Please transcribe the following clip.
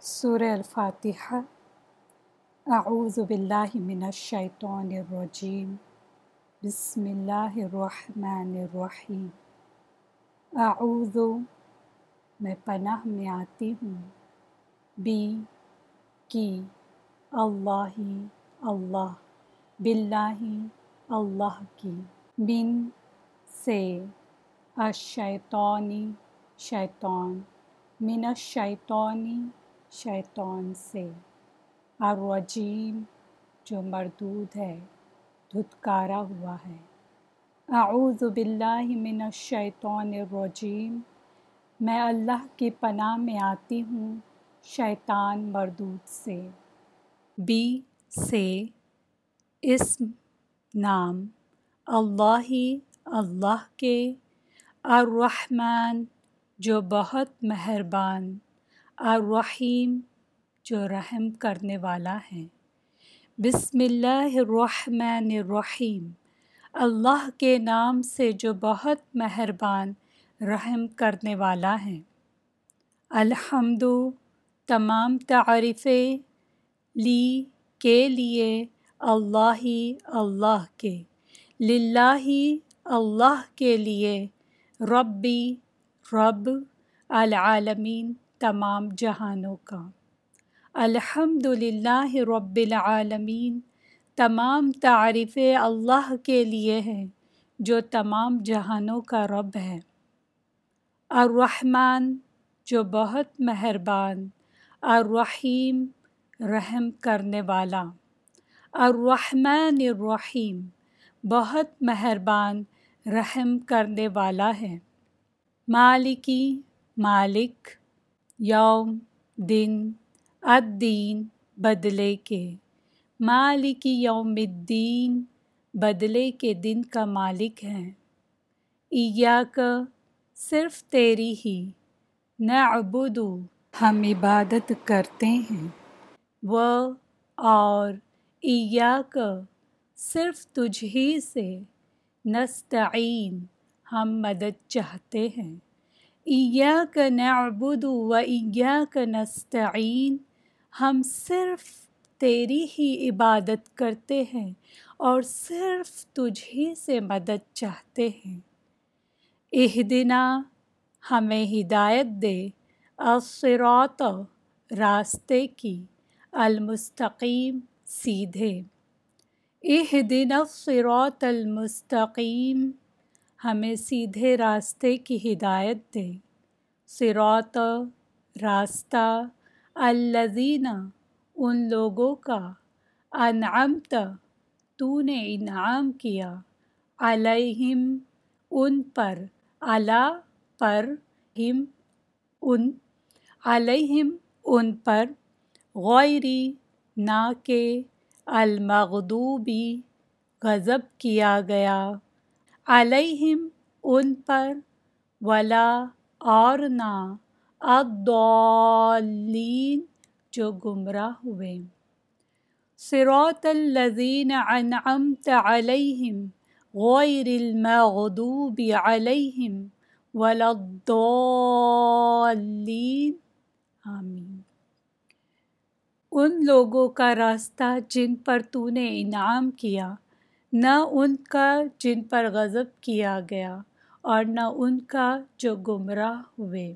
سورہ الفاتحہ۔ اعوذ باللہ من الشیطان الرجیم۔ بسم اللہ الرحمن الرحیم۔ اعوذ میں پناہ میں آتی ہوں۔ بی، کی، اللہ اللہ، باللہ، اللہ کی۔ من سے الشیطانی شیطان۔ من الشیطانی شیطان سے۔ الرجیم جو مردود ہے، دھتکارا ہوا ہے۔ اعوذ باللہ من الشیطان الرجیم۔ میں اللہ کی پناہ میں آتی ہوں شیطان مردود سے۔ بی سے۔ اسم، نام۔ اللہ اللہ کے۔ الرحمن، جو بہت مہربان۔ الرحیم، جو رحم کرنے والا ہے۔ بسم اللہ الرحمن الرحیم۔ اللہ کے نام سے جو بہت مہربان رحم کرنے والا ہے۔ الحمد، تمام تعریفیں لی کے لیے اللہ ہی اللہ کے۔ للہ، اللہ کے لیے۔ ربی، رب العالمین۔ تمام جہانوں کا۔ الحمد للہ رب العالمین، تمام تعریف اللہ کے لیے ہے، جو تمام جہانوں کا رب ہے۔ الرحمن، جو بہت مہربان، الرحیم، رحم کرنے والا۔ الرحمن الرحیم، بہت مہربان، رحم کرنے والا ہے۔ مالکی، مالک یوم دن الدین بدلے کے، مالک یوم الدین بدلے کے دن کا مالک ہے ایاک، صرف تیری ہی نعبد ہم عبادت کرتے ہیں۔ وہ اور، ایاک، صرف تجھ ہی سے نستعین، ہم مدد چاہتے ہیں۔ ایاک نعبد و ایاک نستعین ہم صرف تیری ہی عبادت کرتے ہیں اور صرف تجھ ہی سے مدد چاہتے ہیں۔ اہدنا، ہمیں ہدایت دے۔ الصراط، راستے کی۔ المستقیم، سیدھے۔ اہدنا الصراط المستقیم۔ ہمیں سیدھے راستے کی ہدایت دے۔ صراط راستہ الذین، ان لوگوں کا انعمت تو نے انعام کیا۔ علیہم، ان پر علا پر ہم، ان، علیہم، ان پر غیری نہ کہ المغدوبی غضب کیا گیا۔ علیہم ان پر ولا اور نہ الضالین جو گمراہ ہوئے۔ صراط الذین انعمت علیہم غیر المغضوب علیہم ولا الضالین۔ آمین۔ ان لوگوں کا راستہ جن پر تو نے انعام کیا نہ ان کا جن پر غضب کیا گیا اور نہ ان کا جو گمراہ ہوئے۔